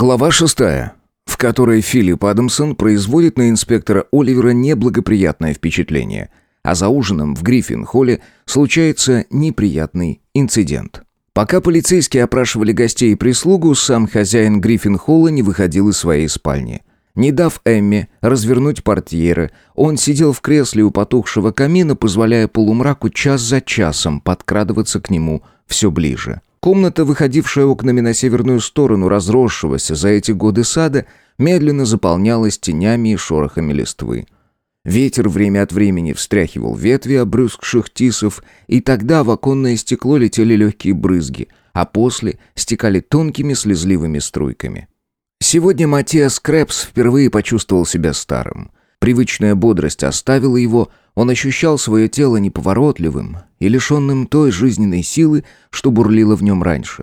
Глава шестая, в которой Филипп Адамсон производит на инспектора Оливера неблагоприятное впечатление, а за ужином в Гриффин-холле случается неприятный инцидент. Пока полицейские опрашивали гостей и прислугу, сам хозяин Гриффин-холла не выходил из своей спальни. Не дав Эмме развернуть портьеры, он сидел в кресле у потухшего камина, позволяя полумраку час за часом подкрадываться к нему все ближе. Комната, выходившая окнами на северную сторону разросшегося за эти годы сада, медленно заполнялась тенями и шорохами листвы. Ветер время от времени встряхивал ветви обрюзгших тисов, и тогда в оконное стекло летели легкие брызги, а после стекали тонкими слезливыми струйками. Сегодня Матиас Крэпс впервые почувствовал себя старым. Привычная бодрость оставила его, он ощущал свое тело неповоротливым и лишенным той жизненной силы, что бурлило в нем раньше.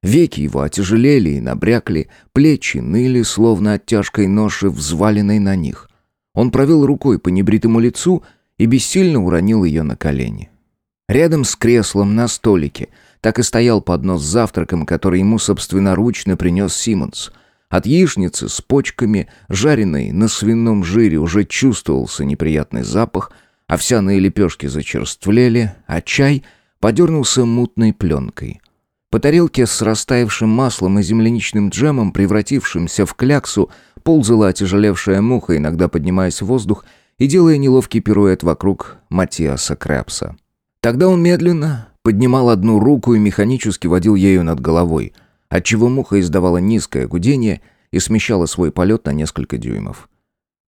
Веки его отяжелели и набрякли, плечи ныли, словно от тяжкой ноши, взваленной на них. Он провел рукой по небритому лицу и бессильно уронил ее на колени. Рядом с креслом на столике так и стоял поднос с завтраком, который ему собственноручно принес Симмонс — от яичницы с почками, жареной на свином жире, уже чувствовался неприятный запах, овсяные лепешки зачерствлели, а чай подернулся мутной пленкой. По тарелке с растаявшим маслом и земляничным джемом, превратившимся в кляксу, ползала отяжелевшая муха, иногда поднимаясь в воздух и делая неловкий пируэт вокруг Матиаса Крэпса. Тогда он медленно поднимал одну руку и механически водил ею над головой — отчего муха издавала низкое гудение и смещала свой полет на несколько дюймов.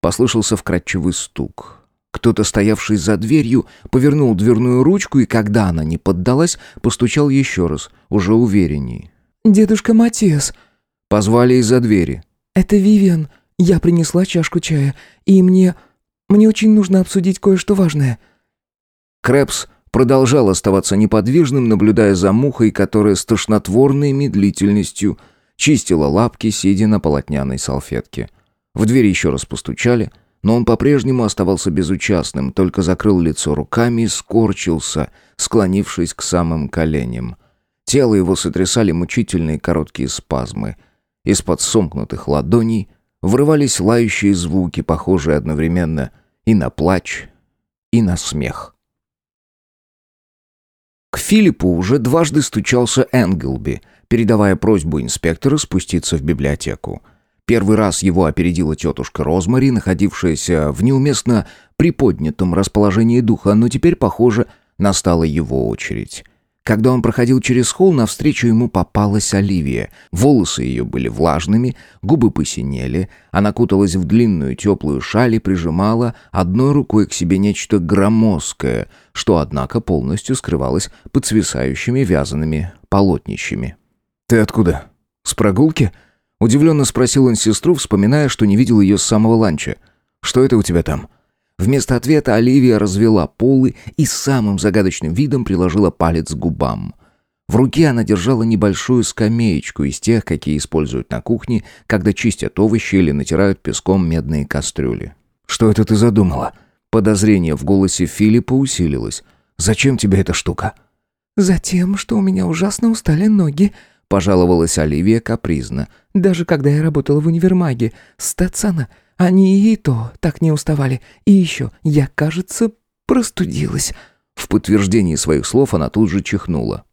Послышался вкрадчивый стук. Кто-то, стоявший за дверью, повернул дверную ручку, и когда она не поддалась, постучал еще раз, уже уверенней. «Дедушка Матиас!» Позвали из-за двери. «Это Вивиан. Я принесла чашку чая, и мне... Мне очень нужно обсудить кое-что важное». Крэпс продолжал оставаться неподвижным, наблюдая за мухой, которая с тошнотворной медлительностью чистила лапки, сидя на полотняной салфетке. В дверь еще раз постучали, но он по-прежнему оставался безучастным, только закрыл лицо руками и скорчился, склонившись к самым коленям. Тело его сотрясали мучительные короткие спазмы. Из-под сомкнутых ладоней врывались лающие звуки, похожие одновременно и на плач, и на смех. К Филиппу уже дважды стучался Энглби, передавая просьбу инспектора спуститься в библиотеку. Первый раз его опередила тетушка Розмари, находившаяся в неуместно приподнятом расположении духа, но теперь, похоже, настала его очередь. Когда он проходил через холл, навстречу ему попалась Оливия. Волосы ее были влажными, губы посинели, она куталась в длинную теплую шаль и прижимала одной рукой к себе нечто громоздкое, что, однако, полностью скрывалось под свисающими вязаными полотнищами. «Ты откуда? С прогулки?» Удивленно спросил он сестру, вспоминая, что не видел ее с самого ланча. «Что это у тебя там?» Вместо ответа Оливия развела полы и самым загадочным видом приложила палец к губам. В руке она держала небольшую скамеечку из тех, какие используют на кухне, когда чистят овощи или натирают песком медные кастрюли. «Что это ты задумала?» Подозрение в голосе Филиппа усилилось. «Зачем тебе эта штука?» «Затем, что у меня ужасно устали ноги», — пожаловалась Оливия капризно. «Даже когда я работала в универмаге, Стэтсона, они и то так не уставали. И еще, я, кажется, простудилась». В подтверждении своих слов она тут же чихнула.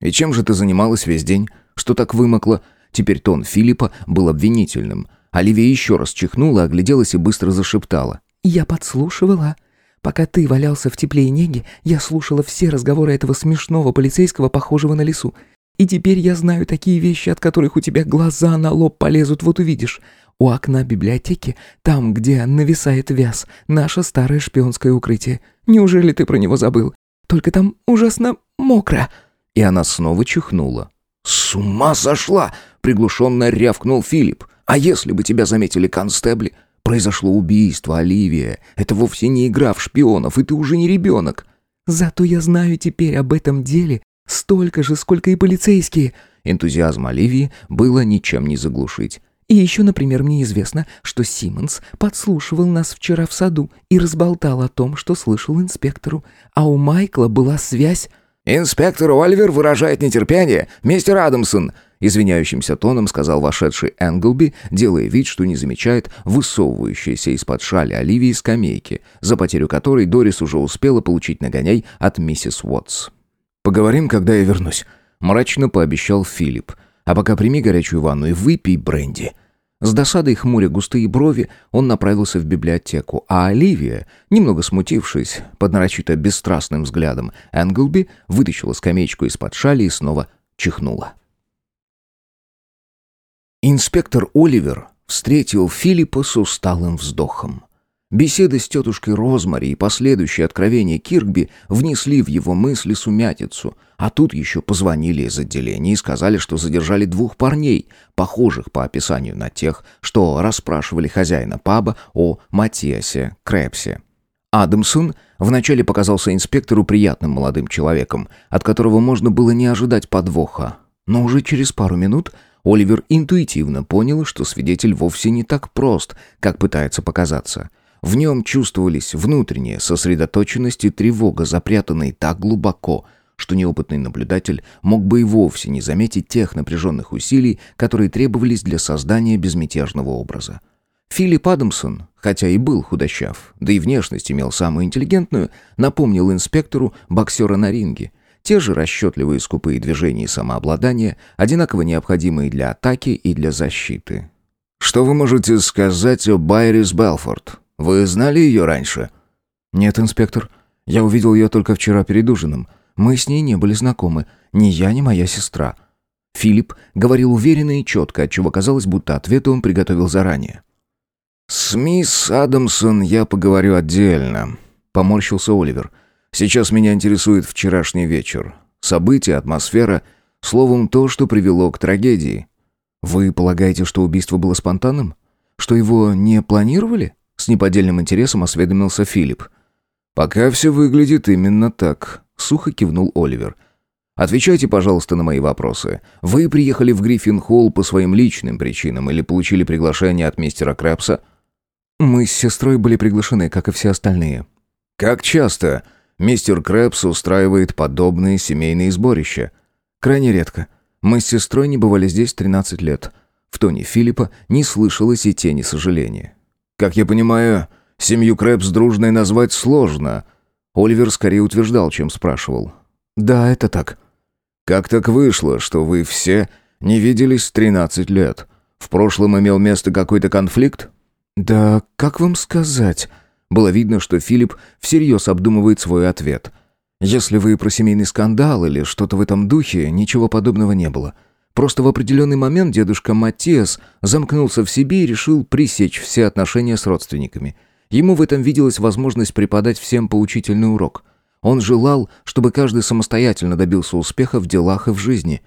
«И чем же ты занималась весь день? Что так вымокла?» Теперь тон Филиппа был обвинительным. Оливия еще раз чихнула, огляделась и быстро зашептала. «Я подслушивала. Пока ты валялся в тепле и неге, я слушала все разговоры этого смешного полицейского, похожего на лесу. И теперь я знаю такие вещи, от которых у тебя глаза на лоб полезут, вот увидишь. У окна библиотеки, там, где нависает вяз, наше старое шпионское укрытие. Неужели ты про него забыл? Только там ужасно мокро». И она снова чихнула. «С ума сошла!» — приглушенно рявкнул Филипп. «А если бы тебя заметили констебли? Произошло убийство, Оливия. Это вовсе не игра в шпионов, и ты уже не ребенок». «Зато я знаю теперь об этом деле столько же, сколько и полицейские». Энтузиазм Оливии было ничем не заглушить. И еще, например, мне известно, что Симмонс подслушивал нас вчера в саду и разболтал о том, что слышал инспектору, а у Майкла была связь... «Инспектор Оливер выражает нетерпение, мистер Адамсон!» Извиняющимся тоном сказал вошедший Энглби, делая вид, что не замечает высовывающейся из-под шали Оливии скамейки, за потерю которой Дорис уже успела получить нагоняй от миссис Уотс. «Поговорим, когда я вернусь», — мрачно пообещал Филипп. «А пока прими горячую ванну и выпей бренди». С досадой хмуря густые брови, он направился в библиотеку, а Оливия, немного смутившись под нарочито бесстрастным взглядом Энглби, вытащила скамеечку из-под шали и снова чихнула. Инспектор Оливер встретил Филиппа с усталым вздохом. Беседа с тетушкой Розмари и последующие откровения Киркби внесли в его мысли сумятицу, а тут еще позвонили из отделения и сказали, что задержали двух парней, похожих по описанию на тех, что расспрашивали хозяина паба о Матиасе Крепсе. Адамсон вначале показался инспектору приятным молодым человеком, от которого можно было не ожидать подвоха, но уже через пару минут Оливер интуитивно понял, что свидетель вовсе не так прост, как пытается показаться – в нем чувствовались внутренняя сосредоточенность и тревога, запрятанные так глубоко, что неопытный наблюдатель мог бы и вовсе не заметить тех напряженных усилий, которые требовались для создания безмятежного образа. Филипп Адамсон, хотя и был худощав, да и внешность имел самую интеллигентную, напомнил инспектору боксера на ринге. Те же расчетливые скупые движения и самообладание, одинаково необходимые для атаки и для защиты. «Что вы можете сказать о Байрис Белфорд?» Вы знали ее раньше?» «Нет, инспектор. Я увидел ее только вчера перед ужином. Мы с ней не были знакомы. Ни я, ни моя сестра». Филипп говорил уверенно и четко, отчего казалось, будто ответы он приготовил заранее. «С мисс Адамсон я поговорю отдельно», — поморщился Оливер. «Сейчас меня интересует вчерашний вечер. События, атмосфера, словом, то, что привело к трагедии». «Вы полагаете, что убийство было спонтанным? Что его не планировали?» С неподдельным интересом осведомился Филипп. «Пока все выглядит именно так», — сухо кивнул Оливер. «Отвечайте, пожалуйста, на мои вопросы. Вы приехали в Гриффин-Холл по своим личным причинам или получили приглашение от мистера Крэпса?» «Мы с сестрой были приглашены, как и все остальные». «Как часто мистер Крэпс устраивает подобные семейные сборища?» «Крайне редко. Мы с сестрой не бывали здесь 13 лет». В тоне Филиппа не слышалось и тени сожаления. Как я понимаю, семью Крэпс дружной назвать сложно. Оливер скорее утверждал, чем спрашивал. Да, это так. Как так вышло, что вы все не виделись 13 лет? В прошлом имел место какой-то конфликт? Да, как вам сказать? Было видно, что Филипп всерьез обдумывает свой ответ. Если вы про семейный скандал или что-то в этом духе, ничего подобного не было. Просто в определенный момент дедушка Матиас замкнулся в себе и решил пресечь все отношения с родственниками. Ему в этом виделась возможность преподать всем поучительный урок. Он желал, чтобы каждый самостоятельно добился успеха в делах и в жизни.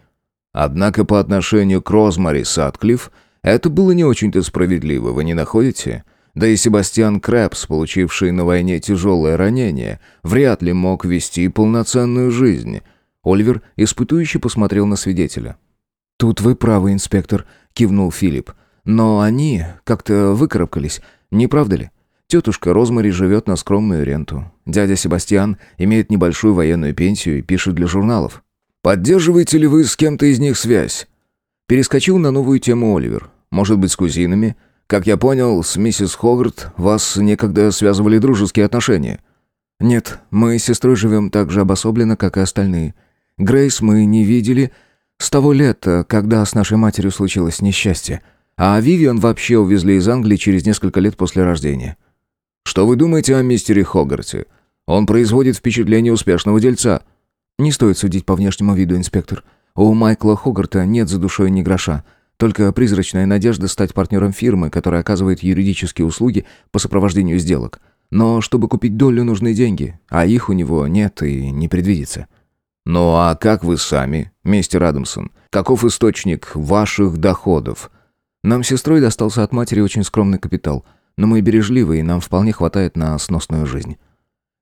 Однако по отношению к Розмари Сатклифф это было не очень-то справедливо, вы не находите? Да и Себастьян Крэпс, получивший на войне тяжелое ранение, вряд ли мог вести полноценную жизнь. Оливер испытующе посмотрел на свидетеля. «Тут вы правы, инспектор», — кивнул Филипп. «Но они как-то выкарабкались, не правда ли? Тетушка Розмари живет на скромную ренту. Дядя Себастьян имеет небольшую военную пенсию и пишет для журналов. Поддерживаете ли вы с кем-то из них связь?» Перескочил на новую тему Оливер. «Может быть, с кузинами? Как я понял, с миссис Хогарт вас некогда связывали дружеские отношения». «Нет, мы с сестрой живем так же обособленно, как и остальные. Грейс мы не видели, с того лета, когда с нашей матерью случилось несчастье. А Вивиан вообще увезли из Англии через несколько лет после рождения. Что вы думаете о мистере Хогарте? Он производит впечатление успешного дельца. Не стоит судить по внешнему виду, инспектор. У Майкла Хогарта нет за душой ни гроша. Только призрачная надежда стать партнером фирмы, которая оказывает юридические услуги по сопровождению сделок. Но чтобы купить долю, нужны деньги, а их у него нет и не предвидится. «Ну а как вы сами, мистер Адамсон? Каков источник ваших доходов?» «Нам сестрой достался от матери очень скромный капитал, но мы бережливы, и нам вполне хватает на сносную жизнь».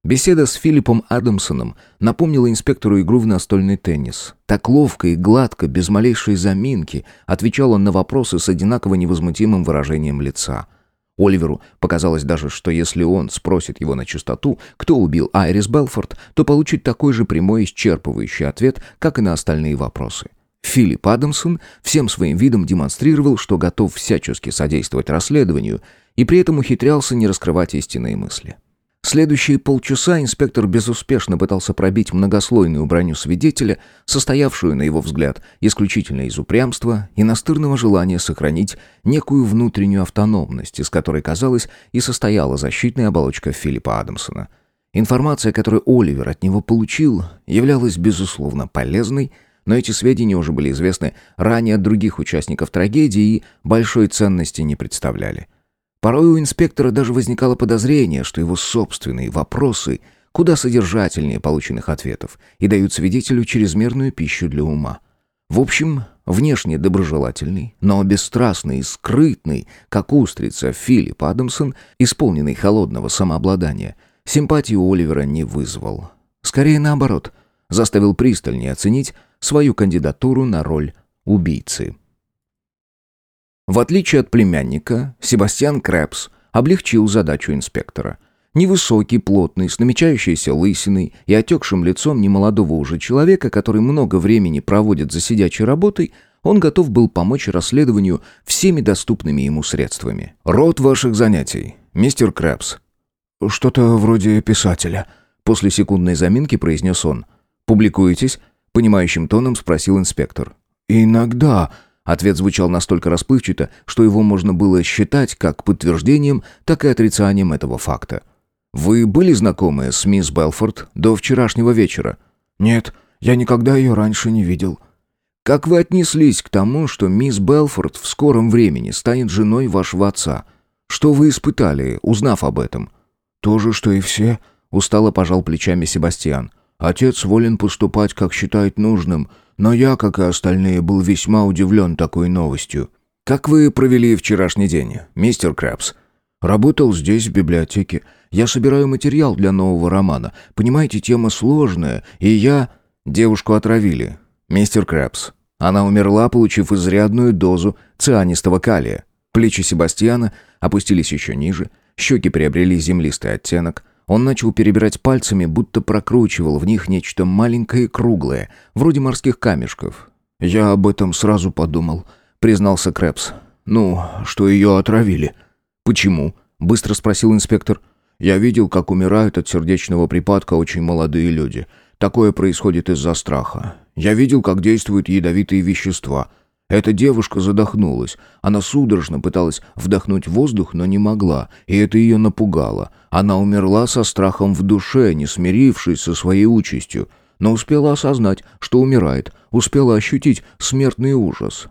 Беседа с Филиппом Адамсоном напомнила инспектору игру в настольный теннис. Так ловко и гладко, без малейшей заминки, отвечал он на вопросы с одинаково невозмутимым выражением лица – Оливеру показалось даже, что если он спросит его на чистоту, кто убил Айрис Белфорд, то получит такой же прямой исчерпывающий ответ, как и на остальные вопросы. Филипп Адамсон всем своим видом демонстрировал, что готов всячески содействовать расследованию и при этом ухитрялся не раскрывать истинные мысли. Следующие полчаса инспектор безуспешно пытался пробить многослойную броню свидетеля, состоявшую, на его взгляд, исключительно из упрямства и настырного желания сохранить некую внутреннюю автономность, из которой, казалось, и состояла защитная оболочка Филиппа Адамсона. Информация, которую Оливер от него получил, являлась, безусловно, полезной, но эти сведения уже были известны ранее от других участников трагедии и большой ценности не представляли. Порой у инспектора даже возникало подозрение, что его собственные вопросы куда содержательнее полученных ответов и дают свидетелю чрезмерную пищу для ума. В общем, внешне доброжелательный, но бесстрастный и скрытный, как устрица Филипп Адамсон, исполненный холодного самообладания, симпатию Оливера не вызвал. Скорее наоборот, заставил пристальнее оценить свою кандидатуру на роль убийцы. В отличие от племянника, Себастьян Крэпс облегчил задачу инспектора. Невысокий, плотный, с намечающейся лысиной и отекшим лицом немолодого уже человека, который много времени проводит за сидячей работой, он готов был помочь расследованию всеми доступными ему средствами. «Род ваших занятий, мистер Крэпс». «Что-то вроде писателя», — после секундной заминки произнес он. «Публикуетесь?» — понимающим тоном спросил инспектор. «Иногда», Ответ звучал настолько расплывчато, что его можно было считать как подтверждением, так и отрицанием этого факта. «Вы были знакомы с мисс Белфорд до вчерашнего вечера?» «Нет, я никогда ее раньше не видел». «Как вы отнеслись к тому, что мисс Белфорд в скором времени станет женой вашего отца? Что вы испытали, узнав об этом?» «То же, что и все», — устало пожал плечами Себастьян. «Отец волен поступать, как считает нужным, но я, как и остальные, был весьма удивлен такой новостью. «Как вы провели вчерашний день, мистер Крабс?» «Работал здесь, в библиотеке. Я собираю материал для нового романа. Понимаете, тема сложная, и я...» «Девушку отравили. Мистер Крабс. Она умерла, получив изрядную дозу цианистого калия». Плечи Себастьяна опустились еще ниже, щеки приобрели землистый оттенок – он начал перебирать пальцами, будто прокручивал в них нечто маленькое и круглое, вроде морских камешков. «Я об этом сразу подумал», — признался Крэпс. «Ну, что ее отравили». «Почему?» — быстро спросил инспектор. «Я видел, как умирают от сердечного припадка очень молодые люди. Такое происходит из-за страха. Я видел, как действуют ядовитые вещества». Эта девушка задохнулась. Она судорожно пыталась вдохнуть воздух, но не могла, и это ее напугало. Она умерла со страхом в душе, не смирившись со своей участью, но успела осознать, что умирает, успела ощутить смертный ужас.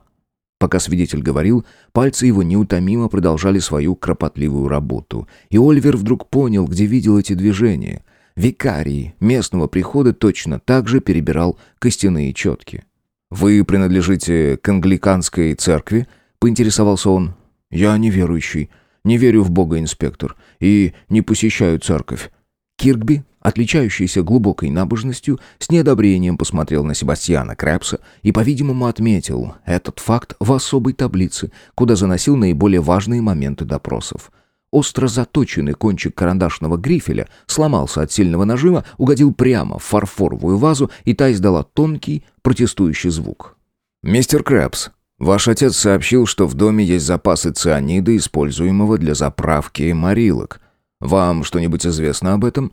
Пока свидетель говорил, пальцы его неутомимо продолжали свою кропотливую работу, и Ольвер вдруг понял, где видел эти движения. Викарий местного прихода точно так же перебирал костяные четки. «Вы принадлежите к англиканской церкви?» — поинтересовался он. «Я неверующий. Не верю в Бога, инспектор. И не посещаю церковь». Киркби, отличающийся глубокой набожностью, с неодобрением посмотрел на Себастьяна Крэпса и, по-видимому, отметил этот факт в особой таблице, куда заносил наиболее важные моменты допросов — Остро заточенный кончик карандашного грифеля сломался от сильного нажима, угодил прямо в фарфоровую вазу, и та издала тонкий протестующий звук. «Мистер Крэпс, ваш отец сообщил, что в доме есть запасы цианида, используемого для заправки морилок. Вам что-нибудь известно об этом?»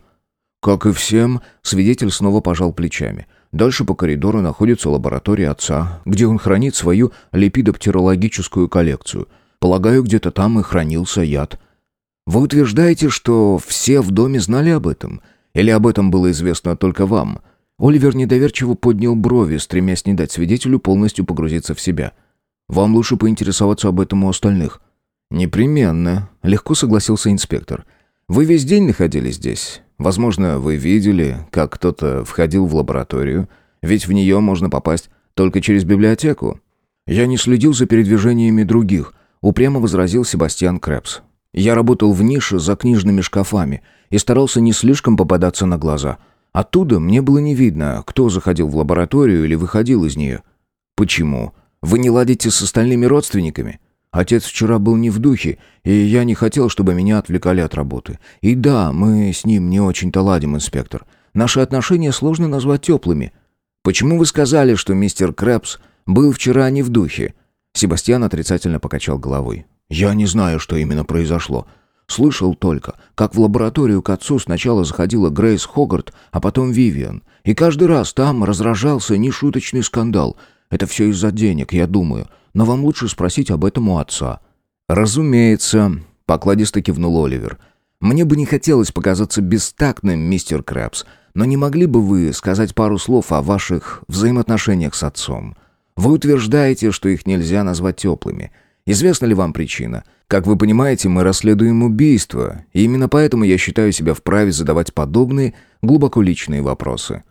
«Как и всем», — свидетель снова пожал плечами. «Дальше по коридору находится лаборатория отца, где он хранит свою липидоптерологическую коллекцию. Полагаю, где-то там и хранился яд». Вы утверждаете, что все в доме знали об этом? Или об этом было известно только вам? Оливер недоверчиво поднял брови, стремясь не дать свидетелю полностью погрузиться в себя. Вам лучше поинтересоваться об этом у остальных. Непременно, легко согласился инспектор. Вы весь день находились здесь. Возможно, вы видели, как кто-то входил в лабораторию, ведь в нее можно попасть только через библиотеку. Я не следил за передвижениями других, упрямо возразил Себастьян Крэпс. Я работал в нише за книжными шкафами и старался не слишком попадаться на глаза. Оттуда мне было не видно, кто заходил в лабораторию или выходил из нее. Почему? Вы не ладите с остальными родственниками? Отец вчера был не в духе, и я не хотел, чтобы меня отвлекали от работы. И да, мы с ним не очень-то ладим, инспектор. Наши отношения сложно назвать теплыми. Почему вы сказали, что мистер Крэпс был вчера не в духе». Себастьян отрицательно покачал головой. «Я не знаю, что именно произошло. Слышал только, как в лабораторию к отцу сначала заходила Грейс Хогарт, а потом Вивиан. И каждый раз там разражался нешуточный скандал. Это все из-за денег, я думаю. Но вам лучше спросить об этом у отца». «Разумеется», — покладисто кивнул Оливер. «Мне бы не хотелось показаться бестактным, мистер Крэпс, но не могли бы вы сказать пару слов о ваших взаимоотношениях с отцом? Вы утверждаете, что их нельзя назвать теплыми. Известна ли вам причина? Как вы понимаете, мы расследуем убийство, и именно поэтому я считаю себя вправе задавать подобные, глубоко личные вопросы.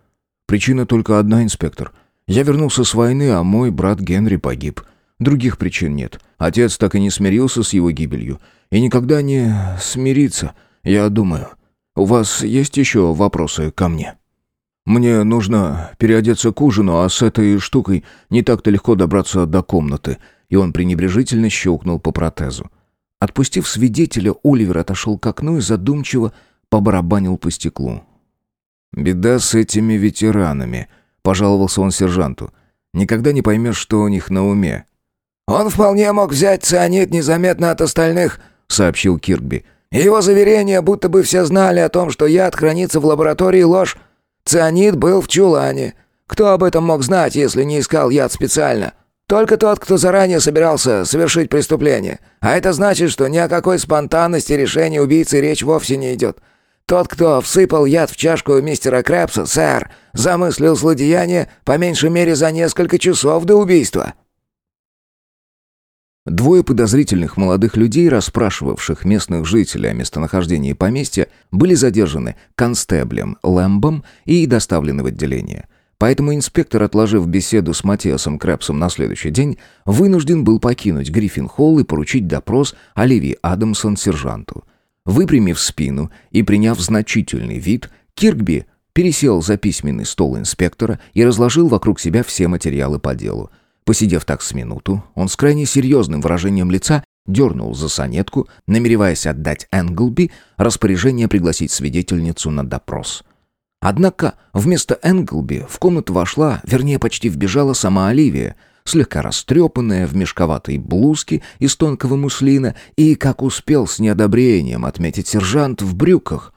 Причина только одна, инспектор. Я вернулся с войны, а мой брат Генри погиб. Других причин нет. Отец так и не смирился с его гибелью. И никогда не смирится, я думаю. У вас есть еще вопросы ко мне?» «Мне нужно переодеться к ужину, а с этой штукой не так-то легко добраться до комнаты», и он пренебрежительно щелкнул по протезу. Отпустив свидетеля, Оливер отошел к окну и задумчиво побарабанил по стеклу. «Беда с этими ветеранами», — пожаловался он сержанту. «Никогда не поймешь, что у них на уме». «Он вполне мог взять цианид незаметно от остальных», — сообщил Кирби. «Его заверение, будто бы все знали о том, что яд хранится в лаборатории, ложь. Цианид был в чулане. Кто об этом мог знать, если не искал яд специально? Только тот, кто заранее собирался совершить преступление. А это значит, что ни о какой спонтанности решения убийцы речь вовсе не идет. Тот, кто всыпал яд в чашку мистера Крэпса, сэр, замыслил злодеяние по меньшей мере за несколько часов до убийства». Двое подозрительных молодых людей, расспрашивавших местных жителей о местонахождении поместья, были задержаны констеблем Лэмбом и доставлены в отделение. Поэтому инспектор, отложив беседу с Матиасом Крэпсом на следующий день, вынужден был покинуть Гриффин-холл и поручить допрос Оливии Адамсон сержанту. Выпрямив спину и приняв значительный вид, Киркби пересел за письменный стол инспектора и разложил вокруг себя все материалы по делу. Посидев так с минуту, он с крайне серьезным выражением лица дернул за сонетку, намереваясь отдать Энглби распоряжение пригласить свидетельницу на допрос. Однако вместо Энглби в комнату вошла, вернее, почти вбежала сама Оливия, слегка растрепанная, в мешковатой блузке из тонкого муслина и, как успел с неодобрением отметить сержант, в брюках.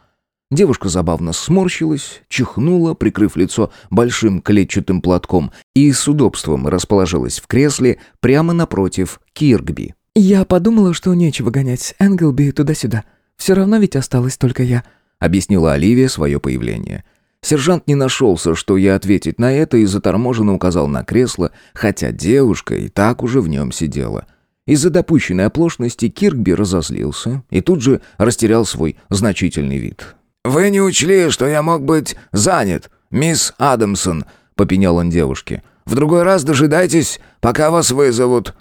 Девушка забавно сморщилась, чихнула, прикрыв лицо большим клетчатым платком, и с удобством расположилась в кресле прямо напротив Киргби. «Я подумала, что нечего гонять Энглби туда-сюда. Все равно ведь осталась только я», — объяснила Оливия свое появление. Сержант не нашелся, что я ответить на это, и заторможенно указал на кресло, хотя девушка и так уже в нем сидела. Из-за допущенной оплошности Киркби разозлился и тут же растерял свой значительный вид. «Вы не учли, что я мог быть занят, мисс Адамсон», — попенял он девушке. «В другой раз дожидайтесь, пока вас вызовут».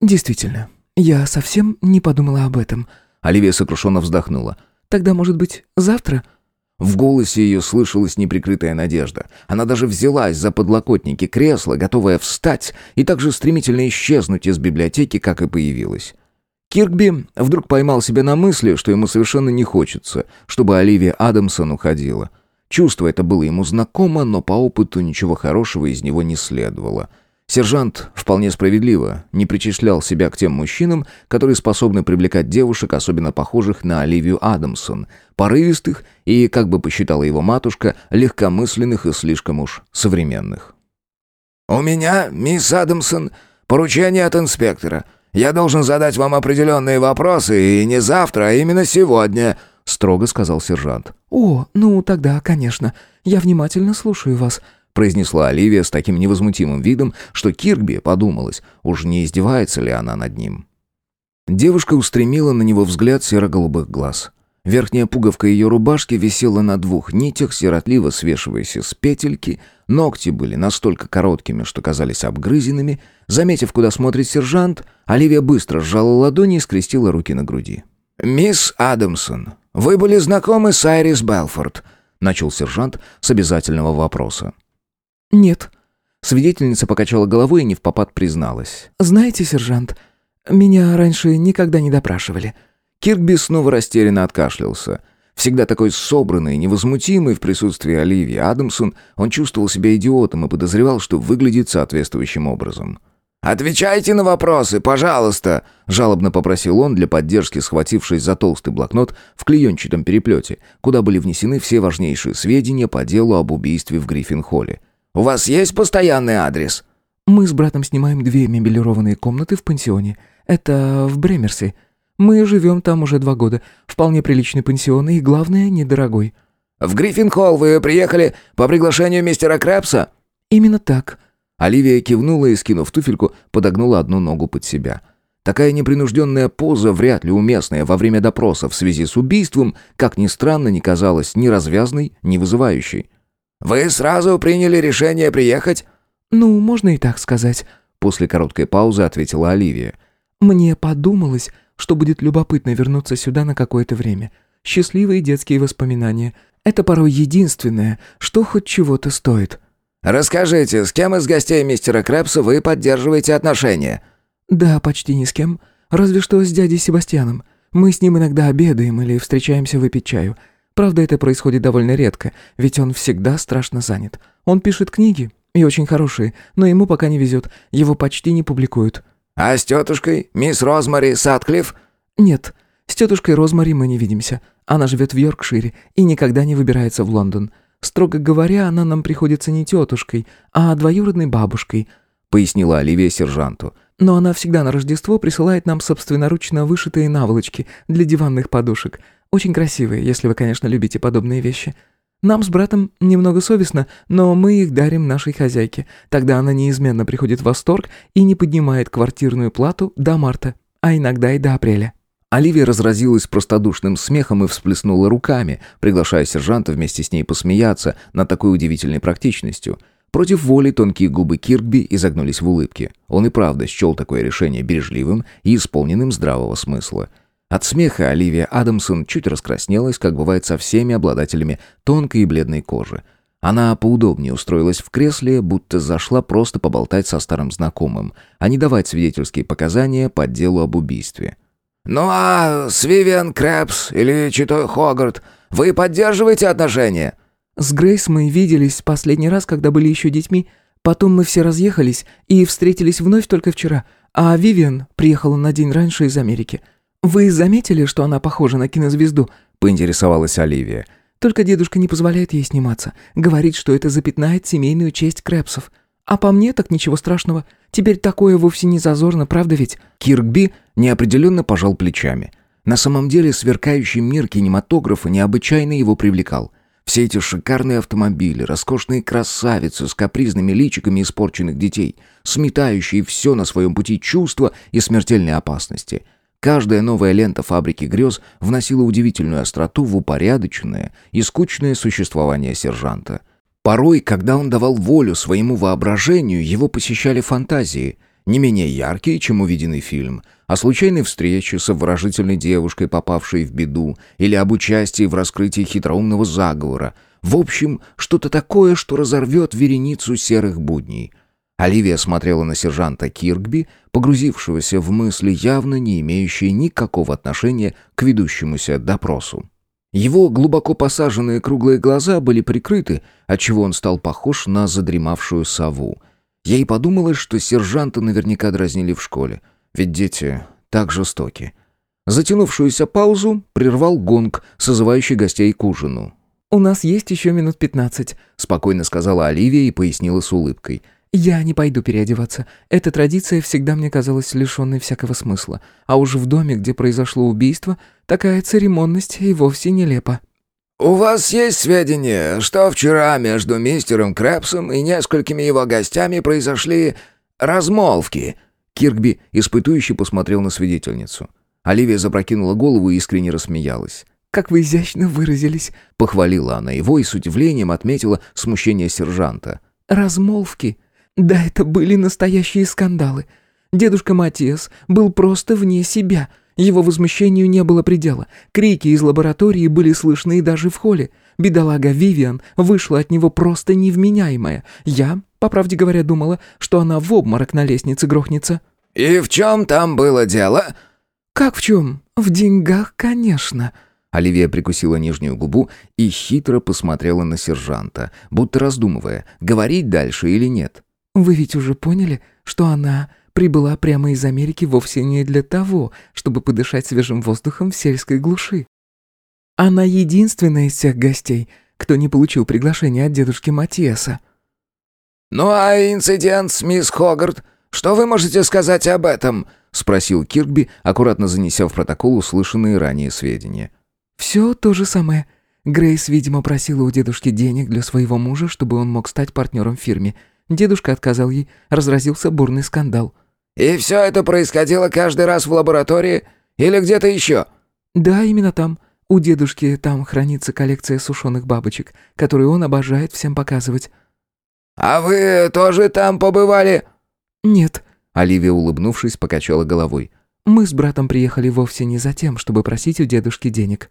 «Действительно, я совсем не подумала об этом». Оливия сокрушенно вздохнула. «Тогда, может быть, завтра?» В голосе ее слышалась неприкрытая надежда. Она даже взялась за подлокотники кресла, готовая встать и так же стремительно исчезнуть из библиотеки, как и появилась. Киркби вдруг поймал себя на мысли, что ему совершенно не хочется, чтобы Оливия Адамсон уходила. Чувство это было ему знакомо, но по опыту ничего хорошего из него не следовало — Сержант, вполне справедливо, не причислял себя к тем мужчинам, которые способны привлекать девушек, особенно похожих на Оливию Адамсон, порывистых и, как бы посчитала его матушка, легкомысленных и слишком уж современных. «У меня, мисс Адамсон, поручение от инспектора. Я должен задать вам определенные вопросы, и не завтра, а именно сегодня», — строго сказал сержант. «О, ну тогда, конечно. Я внимательно слушаю вас», произнесла Оливия с таким невозмутимым видом, что Кирби подумалось, уж не издевается ли она над ним. Девушка устремила на него взгляд серо-голубых глаз. Верхняя пуговка ее рубашки висела на двух нитях, сиротливо свешиваясь с петельки, ногти были настолько короткими, что казались обгрызенными. Заметив, куда смотрит сержант, Оливия быстро сжала ладони и скрестила руки на груди. «Мисс Адамсон, вы были знакомы с Айрис Белфорд?» — начал сержант с обязательного вопроса. «Нет». Свидетельница покачала головой и не в попад призналась. «Знаете, сержант, меня раньше никогда не допрашивали». Киркби снова растерянно откашлялся. Всегда такой собранный, невозмутимый в присутствии Оливии Адамсон, он чувствовал себя идиотом и подозревал, что выглядит соответствующим образом. «Отвечайте на вопросы, пожалуйста!» — жалобно попросил он для поддержки, схватившись за толстый блокнот в клеенчатом переплете, куда были внесены все важнейшие сведения по делу об убийстве в Гриффин-холле. «У вас есть постоянный адрес?» «Мы с братом снимаем две мебелированные комнаты в пансионе. Это в Бремерсе. Мы живем там уже два года. Вполне приличный пансион и, главное, недорогой». «В Гриффин-холл вы приехали по приглашению мистера Крэпса?» «Именно так». Оливия кивнула и, скинув туфельку, подогнула одну ногу под себя. Такая непринужденная поза, вряд ли уместная во время допроса в связи с убийством, как ни странно, не казалась ни развязной, ни вызывающей. «Вы сразу приняли решение приехать?» «Ну, можно и так сказать», — после короткой паузы ответила Оливия. «Мне подумалось, что будет любопытно вернуться сюда на какое-то время. Счастливые детские воспоминания. Это порой единственное, что хоть чего-то стоит». «Расскажите, с кем из гостей мистера Крэпса вы поддерживаете отношения?» «Да, почти ни с кем. Разве что с дядей Себастьяном. Мы с ним иногда обедаем или встречаемся выпить чаю. Правда, это происходит довольно редко, ведь он всегда страшно занят. Он пишет книги, и очень хорошие, но ему пока не везет, его почти не публикуют». «А с тетушкой, мисс Розмари Садклифф?» «Нет, с тетушкой Розмари мы не видимся. Она живет в Йоркшире и никогда не выбирается в Лондон. Строго говоря, она нам приходится не тетушкой, а двоюродной бабушкой», — пояснила Оливия сержанту. «Но она всегда на Рождество присылает нам собственноручно вышитые наволочки для диванных подушек. Очень красивые, если вы, конечно, любите подобные вещи. Нам с братом немного совестно, но мы их дарим нашей хозяйке. Тогда она неизменно приходит в восторг и не поднимает квартирную плату до марта, а иногда и до апреля». Оливия разразилась простодушным смехом и всплеснула руками, приглашая сержанта вместе с ней посмеяться над такой удивительной практичностью. Против воли тонкие губы Киркби изогнулись в улыбке. Он и правда счел такое решение бережливым и исполненным здравого смысла. От смеха Оливия Адамсон чуть раскраснелась, как бывает со всеми обладателями тонкой и бледной кожи. Она поудобнее устроилась в кресле, будто зашла просто поболтать со старым знакомым, а не давать свидетельские показания по делу об убийстве. «Ну а с Вивиан Крэпс или Читой Хогарт вы поддерживаете отношения?» «С Грейс мы виделись последний раз, когда были еще детьми. Потом мы все разъехались и встретились вновь только вчера. А Вивиан приехала на день раньше из Америки. Вы заметили, что она похожа на кинозвезду?» — поинтересовалась Оливия. «Только дедушка не позволяет ей сниматься. Говорит, что это запятнает семейную честь Крэпсов. А по мне так ничего страшного. Теперь такое вовсе не зазорно, правда ведь?» Киркби неопределенно пожал плечами. На самом деле сверкающий мир кинематографа необычайно его привлекал. Все эти шикарные автомобили, роскошные красавицы с капризными личиками испорченных детей, сметающие все на своем пути чувства и смертельной опасности. Каждая новая лента фабрики грез вносила удивительную остроту в упорядоченное и скучное существование сержанта – Порой, когда он давал волю своему воображению, его посещали фантазии, не менее яркие, чем увиденный фильм, о случайной встрече с обворожительной девушкой, попавшей в беду, или об участии в раскрытии хитроумного заговора. В общем, что-то такое, что разорвет вереницу серых будней. Оливия смотрела на сержанта Киркби, погрузившегося в мысли, явно не имеющие никакого отношения к ведущемуся допросу. Его глубоко посаженные круглые глаза были прикрыты, отчего он стал похож на задремавшую сову. Ей подумалось, что сержанта наверняка дразнили в школе, ведь дети так жестоки. Затянувшуюся паузу прервал гонг, созывающий гостей к ужину. «У нас есть еще минут пятнадцать», — спокойно сказала Оливия и пояснила с улыбкой. «Я не пойду переодеваться. Эта традиция всегда мне казалась лишенной всякого смысла. А уж в доме, где произошло убийство, такая церемонность и вовсе нелепа». «У вас есть сведения, что вчера между мистером Крэпсом и несколькими его гостями произошли размолвки?» Киркби испытующе посмотрел на свидетельницу. Оливия запрокинула голову и искренне рассмеялась. «Как вы изящно выразились!» — похвалила она его и с удивлением отметила смущение сержанта. «Размолвки? Да это были настоящие скандалы. Дедушка Матиас был просто вне себя. Его возмущению не было предела. Крики из лаборатории были слышны даже в холле. Бедолага Вивиан вышла от него просто невменяемая. Я, по правде говоря, думала, что она в обморок на лестнице грохнется. «И в чем там было дело?» «Как в чем? В деньгах, конечно». Оливия прикусила нижнюю губу и хитро посмотрела на сержанта, будто раздумывая, говорить дальше или нет. «Вы ведь уже поняли, что она прибыла прямо из Америки вовсе не для того, чтобы подышать свежим воздухом в сельской глуши. Она единственная из всех гостей, кто не получил приглашение от дедушки Матиаса». «Ну а инцидент с мисс Хогарт? Что вы можете сказать об этом?» — спросил Киркби, аккуратно занеся в протокол услышанные ранее сведения. «Все то же самое. Грейс, видимо, просила у дедушки денег для своего мужа, чтобы он мог стать партнером в фирме. Дедушка отказал ей, разразился бурный скандал». «И все это происходило каждый раз в лаборатории или где-то еще?» «Да, именно там. У дедушки там хранится коллекция сушеных бабочек, которые он обожает всем показывать». «А вы тоже там побывали?» «Нет». Оливия, улыбнувшись, покачала головой. «Мы с братом приехали вовсе не за тем, чтобы просить у дедушки денег».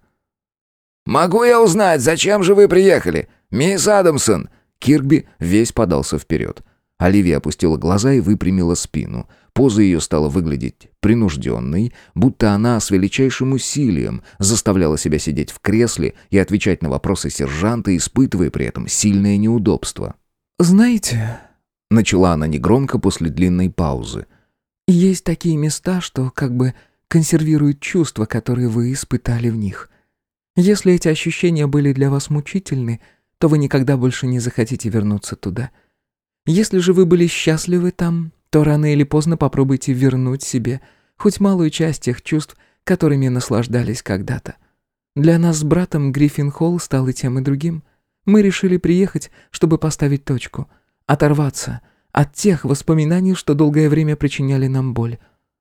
«Могу я узнать, зачем же вы приехали? Мисс Адамсон!» Кирби весь подался вперед. Оливия опустила глаза и выпрямила спину. Поза ее стала выглядеть принужденной, будто она с величайшим усилием заставляла себя сидеть в кресле и отвечать на вопросы сержанта, испытывая при этом сильное неудобство. «Знаете...» — начала она негромко после длинной паузы. «Есть такие места, что как бы консервируют чувства, которые вы испытали в них. Если эти ощущения были для вас мучительны, то вы никогда больше не захотите вернуться туда. Если же вы были счастливы там, то рано или поздно попробуйте вернуть себе хоть малую часть тех чувств, которыми наслаждались когда-то. Для нас с братом Гриффин Холл стал и тем, и другим. Мы решили приехать, чтобы поставить точку, оторваться от тех воспоминаний, что долгое время причиняли нам боль.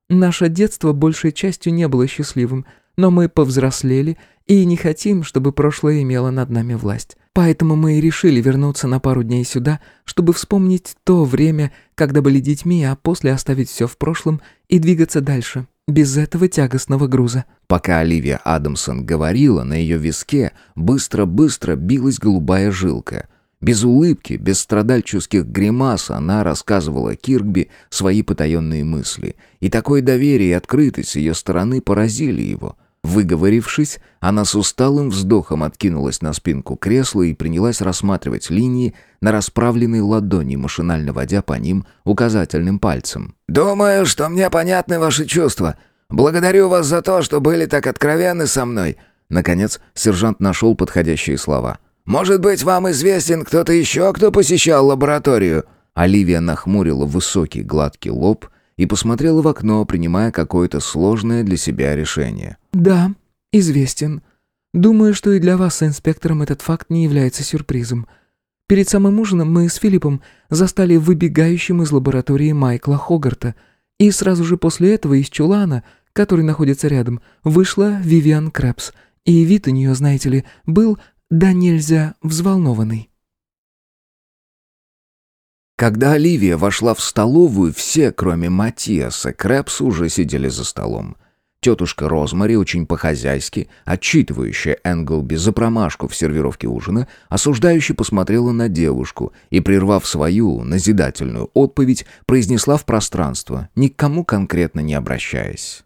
Наше детство большей частью не было счастливым, но мы повзрослели и не хотим, чтобы прошлое имело над нами власть. Поэтому мы и решили вернуться на пару дней сюда, чтобы вспомнить то время, когда были детьми, а после оставить все в прошлом и двигаться дальше, без этого тягостного груза». Пока Оливия Адамсон говорила, на ее виске быстро-быстро билась голубая жилка. Без улыбки, без страдальческих гримас она рассказывала Киркби свои потаенные мысли. И такое доверие и открытость с ее стороны поразили его. Выговорившись, она с усталым вздохом откинулась на спинку кресла и принялась рассматривать линии на расправленной ладони, машинально водя по ним указательным пальцем. «Думаю, что мне понятны ваши чувства. Благодарю вас за то, что были так откровенны со мной». Наконец, сержант нашел подходящие слова. «Может быть, вам известен кто-то еще, кто посещал лабораторию?» Оливия нахмурила высокий гладкий лоб и посмотрела в окно, принимая какое-то сложное для себя решение. «Да, известен. Думаю, что и для вас с инспектором этот факт не является сюрпризом. Перед самым ужином мы с Филиппом застали выбегающим из лаборатории Майкла Хогарта, и сразу же после этого из чулана, который находится рядом, вышла Вивиан Крэпс, и вид у нее, знаете ли, был да нельзя взволнованный. Когда Оливия вошла в столовую, все, кроме Матиаса Крэпс, уже сидели за столом. Тетушка Розмари, очень по-хозяйски, отчитывающая Энглби за промашку в сервировке ужина, осуждающе посмотрела на девушку и, прервав свою назидательную отповедь, произнесла в пространство, ни к кому конкретно не обращаясь.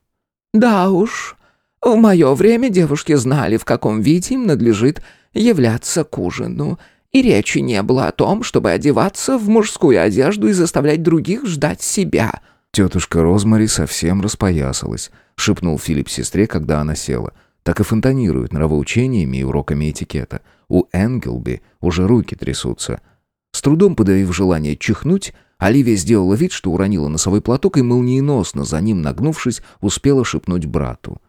«Да уж, в мое время девушки знали, в каком виде им надлежит являться к ужину» и речи не было о том, чтобы одеваться в мужскую одежду и заставлять других ждать себя». Тетушка Розмари совсем распоясалась, шепнул Филипп сестре, когда она села. Так и фонтанирует нравоучениями и уроками этикета. У Энгелби уже руки трясутся. С трудом подавив желание чихнуть, Оливия сделала вид, что уронила носовой платок и молниеносно, за ним нагнувшись, успела шепнуть брату.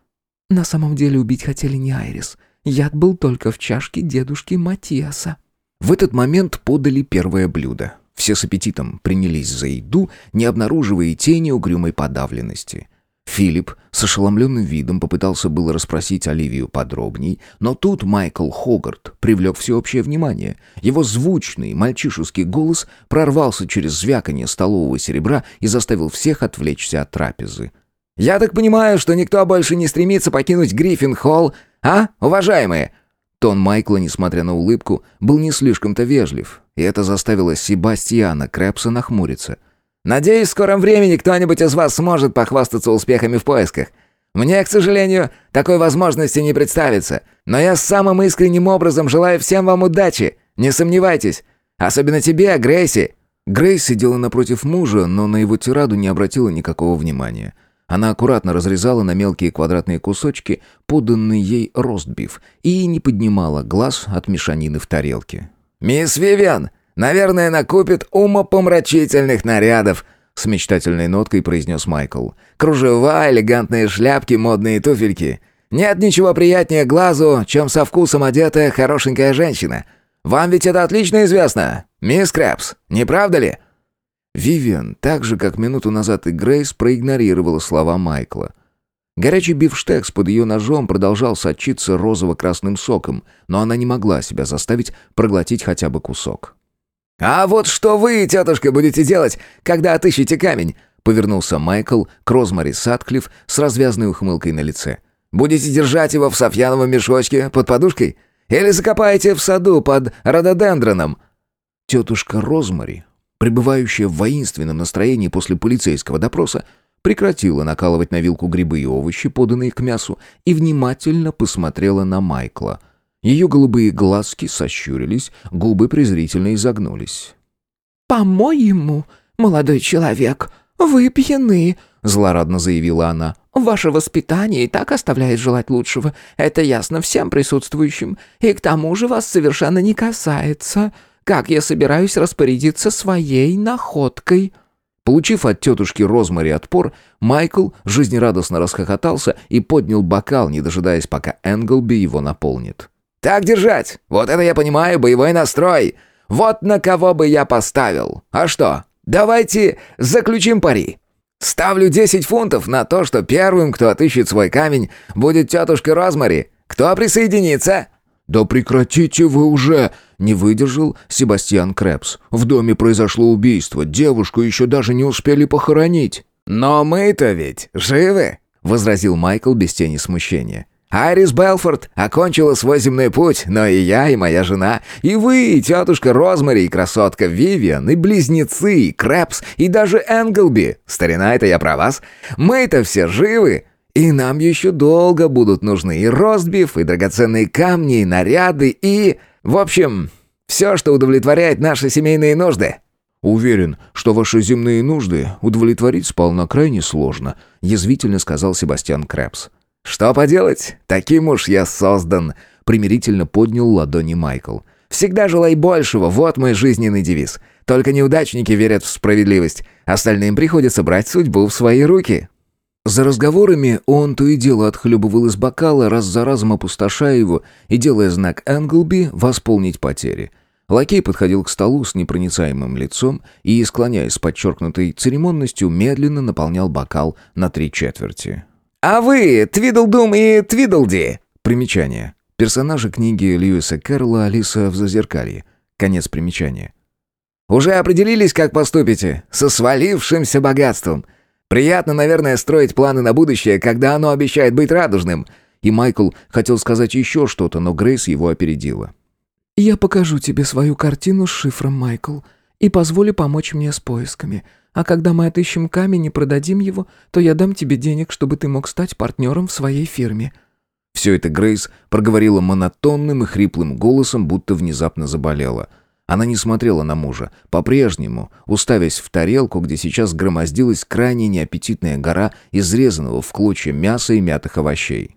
«На самом деле убить хотели не Айрис. Яд был только в чашке дедушки Матиаса». В этот момент подали первое блюдо. Все с аппетитом принялись за еду, не обнаруживая тени угрюмой подавленности. Филипп с ошеломленным видом попытался было расспросить Оливию подробней, но тут Майкл Хогарт привлек всеобщее внимание. Его звучный мальчишеский голос прорвался через звяканье столового серебра и заставил всех отвлечься от трапезы. «Я так понимаю, что никто больше не стремится покинуть Гриффин-холл, а, уважаемые?» Тон Майкла, несмотря на улыбку, был не слишком-то вежлив, и это заставило Себастьяна Крэпса нахмуриться. «Надеюсь, в скором времени кто-нибудь из вас сможет похвастаться успехами в поисках. Мне, к сожалению, такой возможности не представится. Но я самым искренним образом желаю всем вам удачи. Не сомневайтесь. Особенно тебе, Грейси». Грейс сидела напротив мужа, но на его тираду не обратила никакого внимания. Она аккуратно разрезала на мелкие квадратные кусочки поданный ей ростбиф и не поднимала глаз от мешанины в тарелке. «Мисс Вивиан, наверное, накупит умопомрачительных нарядов», с мечтательной ноткой произнес Майкл. «Кружева, элегантные шляпки, модные туфельки. Нет ничего приятнее глазу, чем со вкусом одетая хорошенькая женщина. Вам ведь это отлично известно, мисс Крэпс, не правда ли?» Вивиан, так же, как минуту назад и Грейс, проигнорировала слова Майкла. Горячий бифштекс под ее ножом продолжал сочиться розово-красным соком, но она не могла себя заставить проглотить хотя бы кусок. «А вот что вы, тетушка, будете делать, когда отыщете камень?» Повернулся Майкл к Розмари Сатклифф с развязной ухмылкой на лице. «Будете держать его в софьяновом мешочке под подушкой? Или закопаете в саду под рододендроном?» Тетушка Розмари пребывающая в воинственном настроении после полицейского допроса, прекратила накалывать на вилку грибы и овощи, поданные к мясу, и внимательно посмотрела на Майкла. Ее голубые глазки сощурились, губы презрительно изогнулись. «По-моему, молодой человек, вы пьяны», — злорадно заявила она. «Ваше воспитание и так оставляет желать лучшего. Это ясно всем присутствующим. И к тому же вас совершенно не касается как я собираюсь распорядиться своей находкой». Получив от тетушки Розмари отпор, Майкл жизнерадостно расхохотался и поднял бокал, не дожидаясь, пока Энглби его наполнит. «Так держать! Вот это я понимаю, боевой настрой! Вот на кого бы я поставил! А что, давайте заключим пари!» Ставлю 10 фунтов на то, что первым, кто отыщет свой камень, будет тетушка Розмари. Кто присоединится?» «Да прекратите вы уже!» — не выдержал Себастьян Крэпс. «В доме произошло убийство, девушку еще даже не успели похоронить». «Но мы-то ведь живы!» — возразил Майкл без тени смущения. «Айрис Белфорд окончила свой земной путь, но и я, и моя жена, и вы, и тетушка Розмари, и красотка Вивиан, и близнецы, и Крэпс, и даже Энглби. Старина, это я про вас. Мы-то все живы!» И нам еще долго будут нужны и ростбиф, и драгоценные камни, и наряды, и... В общем, все, что удовлетворяет наши семейные нужды». «Уверен, что ваши земные нужды удовлетворить сполна крайне сложно», язвительно сказал Себастьян Крэпс. «Что поделать? Таким уж я создан», примирительно поднял ладони Майкл. «Всегда желай большего, вот мой жизненный девиз. Только неудачники верят в справедливость. Остальным приходится брать судьбу в свои руки». За разговорами он то и дело отхлебывал из бокала, раз за разом опустошая его и делая знак Энглби восполнить потери. Лакей подходил к столу с непроницаемым лицом и, склоняясь с подчеркнутой церемонностью, медленно наполнял бокал на три четверти. «А вы, Твидлдум и Твидлди!» Примечание. Персонажи книги Льюиса Кэрролла «Алиса в зазеркалье». Конец примечания. «Уже определились, как поступите? Со свалившимся богатством!» Приятно, наверное, строить планы на будущее, когда оно обещает быть радужным». И Майкл хотел сказать еще что-то, но Грейс его опередила. «Я покажу тебе свою картину с шифром, Майкл, и позволю помочь мне с поисками. А когда мы отыщем камень и продадим его, то я дам тебе денег, чтобы ты мог стать партнером в своей фирме». Все это Грейс проговорила монотонным и хриплым голосом, будто внезапно заболела – она не смотрела на мужа, по-прежнему, уставясь в тарелку, где сейчас громоздилась крайне неаппетитная гора изрезанного в клочья мяса и мятых овощей.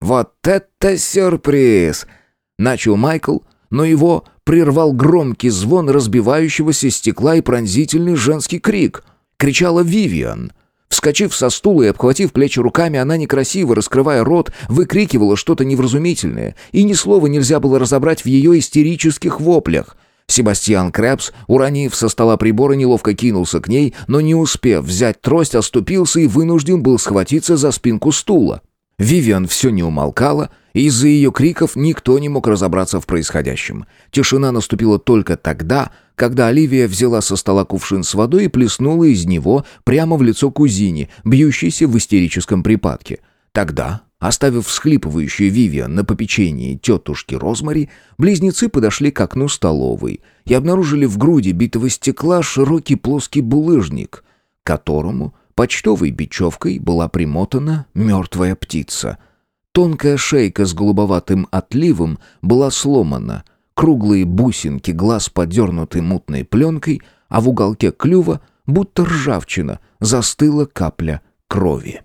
«Вот это сюрприз!» — начал Майкл, но его прервал громкий звон разбивающегося стекла и пронзительный женский крик. Кричала Вивиан. Вскочив со стула и обхватив плечи руками, она некрасиво, раскрывая рот, выкрикивала что-то невразумительное, и ни слова нельзя было разобрать в ее истерических воплях. Себастьян Крэпс, уронив со стола приборы, неловко кинулся к ней, но не успев взять трость, оступился и вынужден был схватиться за спинку стула. Вивиан все не умолкала, и из-за ее криков никто не мог разобраться в происходящем. Тишина наступила только тогда, когда Оливия взяла со стола кувшин с водой и плеснула из него прямо в лицо кузине, бьющейся в истерическом припадке. Тогда Оставив всхлипывающую Вивиан на попечении тетушки Розмари, близнецы подошли к окну столовой и обнаружили в груди битого стекла широкий плоский булыжник, которому Почтовой бечевкой была примотана мертвая птица. Тонкая шейка с голубоватым отливом была сломана, круглые бусинки глаз подернуты мутной пленкой, а в уголке клюва, будто ржавчина, застыла капля крови.